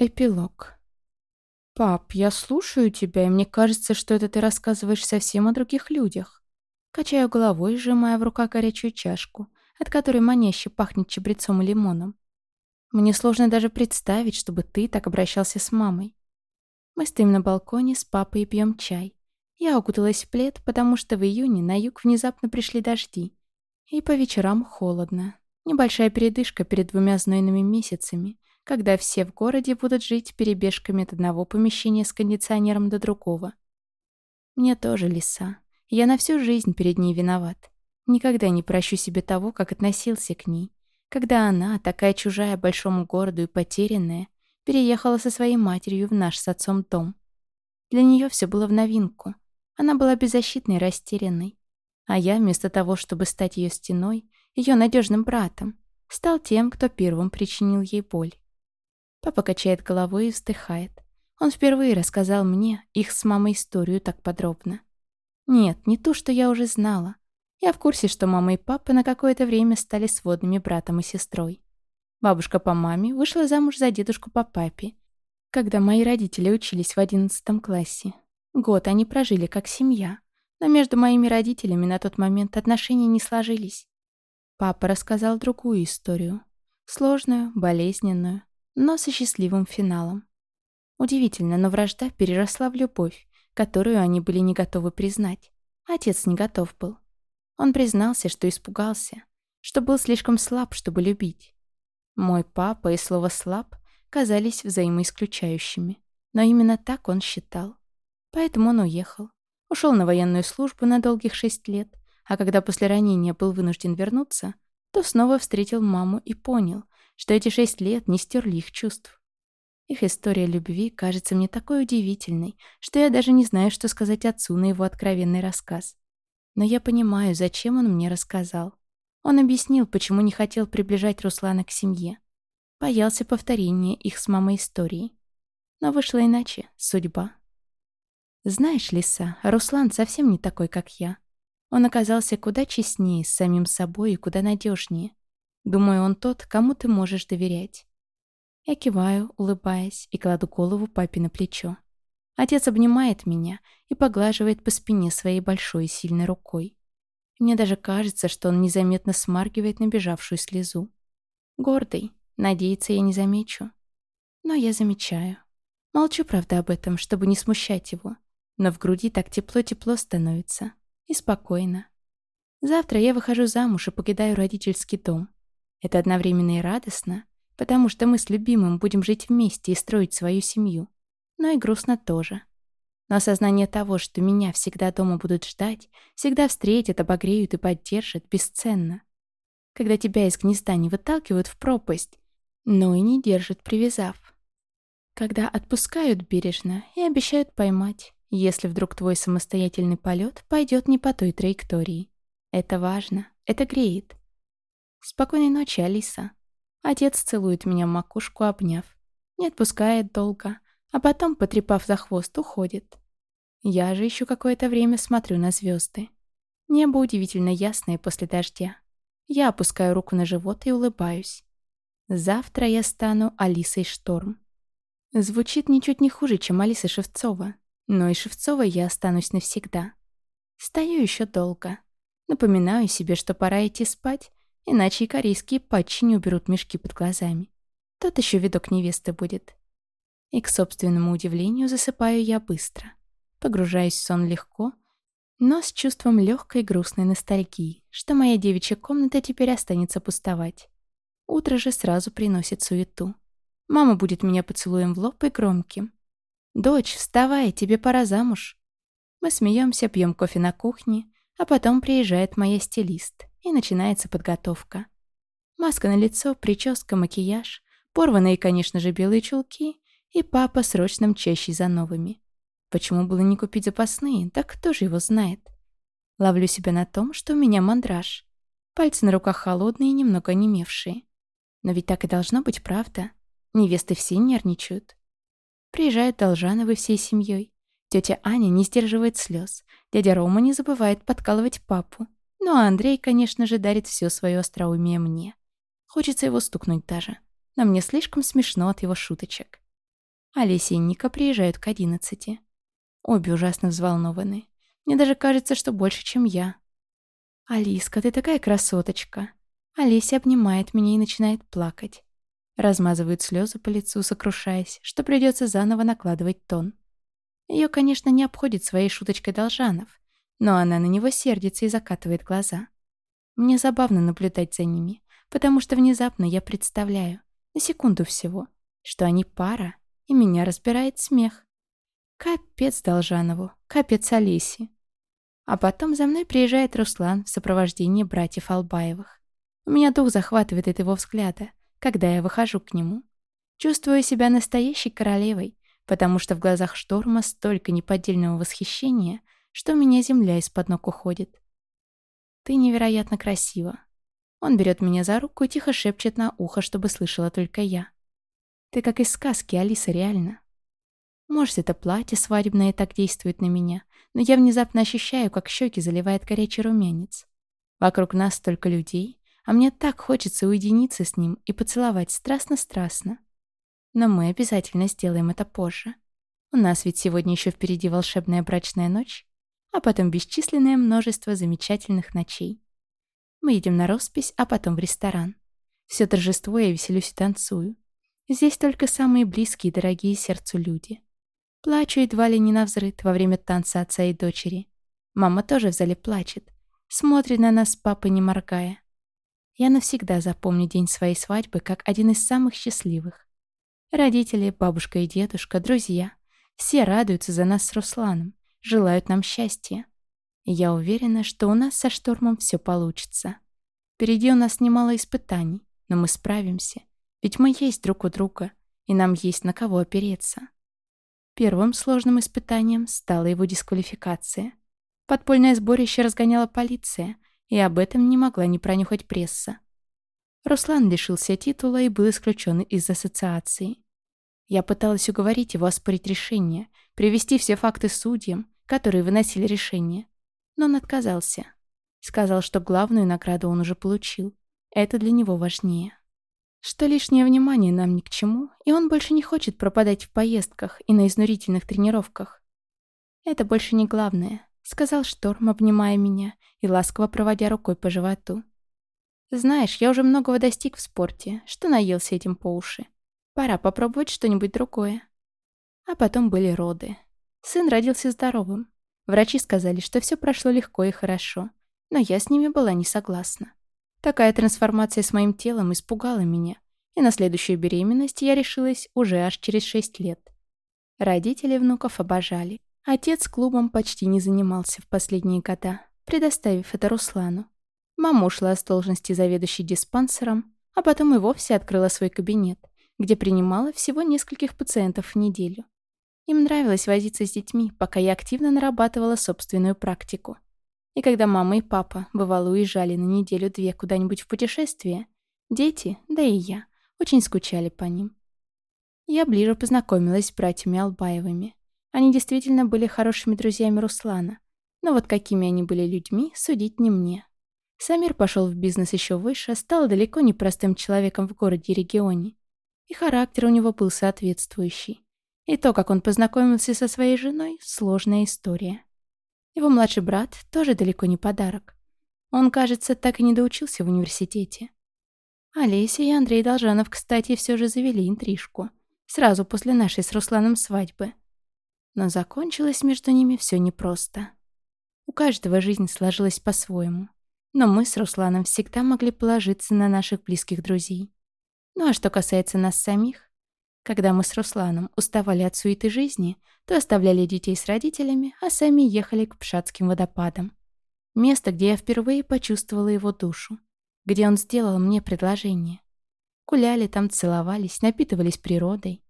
Эпилог. «Пап, я слушаю тебя, и мне кажется, что это ты рассказываешь совсем о других людях». Качаю головой, сжимая в руках горячую чашку, от которой маняще пахнет чабрецом и лимоном. Мне сложно даже представить, чтобы ты так обращался с мамой. Мы стоим на балконе с папой и пьем чай. Я укуталась в плед, потому что в июне на юг внезапно пришли дожди. И по вечерам холодно. Небольшая передышка перед двумя знойными месяцами — когда все в городе будут жить перебежками от одного помещения с кондиционером до другого. Мне тоже лиса. Я на всю жизнь перед ней виноват. Никогда не прощу себе того, как относился к ней. Когда она, такая чужая большому городу и потерянная, переехала со своей матерью в наш с отцом дом. Для нее все было в новинку. Она была беззащитной растерянной. А я, вместо того, чтобы стать ее стеной, ее надежным братом, стал тем, кто первым причинил ей боль. Папа качает головой и вздыхает. Он впервые рассказал мне их с мамой историю так подробно. Нет, не ту, что я уже знала. Я в курсе, что мама и папа на какое-то время стали сводными братом и сестрой. Бабушка по маме вышла замуж за дедушку по папе, когда мои родители учились в одиннадцатом классе. Год они прожили как семья, но между моими родителями на тот момент отношения не сложились. Папа рассказал другую историю. Сложную, болезненную, но со счастливым финалом. Удивительно, но вражда переросла в любовь, которую они были не готовы признать. Отец не готов был. Он признался, что испугался, что был слишком слаб, чтобы любить. Мой папа и слово «слаб» казались взаимоисключающими, но именно так он считал. Поэтому он уехал. Ушел на военную службу на долгих шесть лет, а когда после ранения был вынужден вернуться, то снова встретил маму и понял, что эти шесть лет не стерли их чувств. Их история любви кажется мне такой удивительной, что я даже не знаю, что сказать отцу на его откровенный рассказ. Но я понимаю, зачем он мне рассказал. Он объяснил, почему не хотел приближать Руслана к семье. Боялся повторения их с мамой истории. Но вышло иначе. Судьба. Знаешь, Лиса, Руслан совсем не такой, как я. Он оказался куда честнее с самим собой и куда надежнее. Думаю, он тот, кому ты можешь доверять. Я киваю, улыбаясь, и кладу голову папе на плечо. Отец обнимает меня и поглаживает по спине своей большой и сильной рукой. Мне даже кажется, что он незаметно смаргивает набежавшую слезу. Гордый, надеется, я не замечу. Но я замечаю. Молчу, правда, об этом, чтобы не смущать его. Но в груди так тепло-тепло становится. И спокойно. Завтра я выхожу замуж и покидаю родительский дом. Это одновременно и радостно, потому что мы с любимым будем жить вместе и строить свою семью. Но и грустно тоже. Но осознание того, что меня всегда дома будут ждать, всегда встретят, обогреют и поддержат, бесценно. Когда тебя из гнезда не выталкивают в пропасть, но и не держат, привязав. Когда отпускают бережно и обещают поймать, если вдруг твой самостоятельный полет пойдет не по той траектории. Это важно, это греет. «Спокойной ночи, Алиса». Отец целует меня в макушку, обняв. Не отпускает долго, а потом, потрепав за хвост, уходит. Я же еще какое-то время смотрю на звезды. Небо удивительно ясное после дождя. Я опускаю руку на живот и улыбаюсь. Завтра я стану Алисой Шторм. Звучит ничуть не хуже, чем Алиса Шевцова. Но и Шевцовой я останусь навсегда. Стою еще долго. Напоминаю себе, что пора идти спать, Иначе и корейские патчи не уберут мешки под глазами. Тот еще видок невесты будет. И, к собственному удивлению, засыпаю я быстро. Погружаюсь в сон легко, но с чувством легкой грустной ностальгии, что моя девичья комната теперь останется пустовать. Утро же сразу приносит суету. Мама будет меня поцелуем в лоб и громким. «Дочь, вставай, тебе пора замуж». Мы смеемся, пьем кофе на кухне, а потом приезжает моя стилист и начинается подготовка. Маска на лицо, прическа, макияж, порванные, конечно же, белые чулки и папа срочно мчащий за новыми. Почему было не купить запасные? Да кто же его знает? Ловлю себя на том, что у меня мандраж. Пальцы на руках холодные и немного онемевшие. Но ведь так и должно быть, правда? Невесты все нервничают. Приезжают Должановы всей семьей. Тетя Аня не сдерживает слез. Дядя Рома не забывает подкалывать папу. Ну а Андрей, конечно же, дарит все свое остроумие мне. Хочется его стукнуть даже. Но мне слишком смешно от его шуточек. Олеся и Ника приезжают к одиннадцати. Обе ужасно взволнованы. Мне даже кажется, что больше, чем я. «Алиска, ты такая красоточка!» Олеся обнимает меня и начинает плакать. Размазывает слезы по лицу, сокрушаясь, что придется заново накладывать тон. Ее, конечно, не обходит своей шуточкой Должанов, но она на него сердится и закатывает глаза. Мне забавно наблюдать за ними, потому что внезапно я представляю, на секунду всего, что они пара, и меня разбирает смех. Капец Должанову, капец Алисе. А потом за мной приезжает Руслан в сопровождении братьев Албаевых. У меня дух захватывает от его взгляда, когда я выхожу к нему. Чувствую себя настоящей королевой, потому что в глазах шторма столько неподдельного восхищения, что у меня земля из-под ног уходит. «Ты невероятно красива». Он берет меня за руку и тихо шепчет на ухо, чтобы слышала только я. «Ты как из сказки, Алиса, реально». Может, это платье свадебное так действует на меня, но я внезапно ощущаю, как щеки заливает горячий румянец. Вокруг нас столько людей, а мне так хочется уединиться с ним и поцеловать страстно-страстно. Но мы обязательно сделаем это позже. У нас ведь сегодня еще впереди волшебная брачная ночь, а потом бесчисленное множество замечательных ночей. Мы едем на роспись, а потом в ресторан. Все торжество я веселюсь и танцую. Здесь только самые близкие и дорогие сердцу люди. Плачу едва ли не навзрыд во время танца отца и дочери. Мама тоже в зале плачет. Смотрит на нас с папой, не моргая. Я навсегда запомню день своей свадьбы как один из самых счастливых. Родители, бабушка и дедушка, друзья. Все радуются за нас с Русланом, желают нам счастья. Я уверена, что у нас со штормом все получится. Впереди у нас немало испытаний, но мы справимся. Ведь мы есть друг у друга, и нам есть на кого опереться. Первым сложным испытанием стала его дисквалификация. Подпольное сборище разгоняла полиция, и об этом не могла не пронюхать пресса. Руслан лишился титула и был исключен из ассоциации. Я пыталась уговорить его оспорить решение, привести все факты судьям, которые выносили решение. Но он отказался. Сказал, что главную награду он уже получил. Это для него важнее что лишнее внимание нам ни к чему, и он больше не хочет пропадать в поездках и на изнурительных тренировках. «Это больше не главное», — сказал Шторм, обнимая меня и ласково проводя рукой по животу. «Знаешь, я уже многого достиг в спорте, что наелся этим по уши. Пора попробовать что-нибудь другое». А потом были роды. Сын родился здоровым. Врачи сказали, что все прошло легко и хорошо, но я с ними была не согласна. Такая трансформация с моим телом испугала меня, и на следующую беременность я решилась уже аж через шесть лет. Родители внуков обожали. Отец клубом почти не занимался в последние года, предоставив это Руслану. Мама ушла с должности заведующей диспансером, а потом и вовсе открыла свой кабинет, где принимала всего нескольких пациентов в неделю. Им нравилось возиться с детьми, пока я активно нарабатывала собственную практику. И когда мама и папа, бывало, уезжали на неделю-две куда-нибудь в путешествие, дети, да и я, очень скучали по ним. Я ближе познакомилась с братьями Албаевыми. Они действительно были хорошими друзьями Руслана. Но вот какими они были людьми, судить не мне. Самир пошел в бизнес еще выше, стал далеко не простым человеком в городе и регионе. И характер у него был соответствующий. И то, как он познакомился со своей женой, сложная история. Его младший брат тоже далеко не подарок. Он, кажется, так и не доучился в университете. Олеся и Андрей Должанов, кстати, все же завели интрижку. Сразу после нашей с Русланом свадьбы. Но закончилось между ними все непросто. У каждого жизнь сложилась по-своему. Но мы с Русланом всегда могли положиться на наших близких друзей. Ну а что касается нас самих, когда мы с Русланом уставали от суеты жизни, то оставляли детей с родителями, а сами ехали к Пшатским водопадам. Место, где я впервые почувствовала его душу. Где он сделал мне предложение. Гуляли там, целовались, напитывались природой.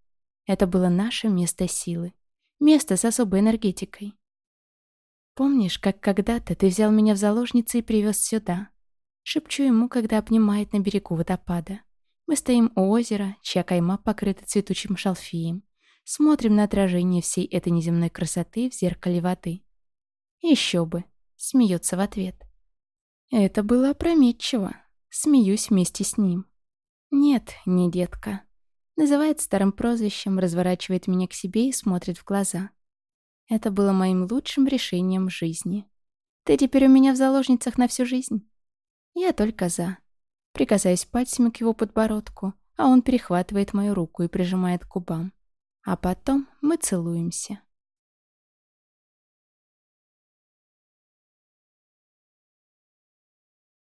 Это было наше место силы. Место с особой энергетикой. Помнишь, как когда-то ты взял меня в заложницы и привез сюда? Шепчу ему, когда обнимает на берегу водопада. Мы стоим у озера, чья кайма покрыта цветучим шалфеем. Смотрим на отражение всей этой неземной красоты в зеркале воды. Еще бы. Смеется в ответ. Это было опрометчиво. Смеюсь вместе с ним. Нет, не детка. Называет старым прозвищем, разворачивает меня к себе и смотрит в глаза. Это было моим лучшим решением жизни. Ты теперь у меня в заложницах на всю жизнь. Я только за. Прикасаюсь пальцами к его подбородку, а он перехватывает мою руку и прижимает к губам. А потом мы целуемся.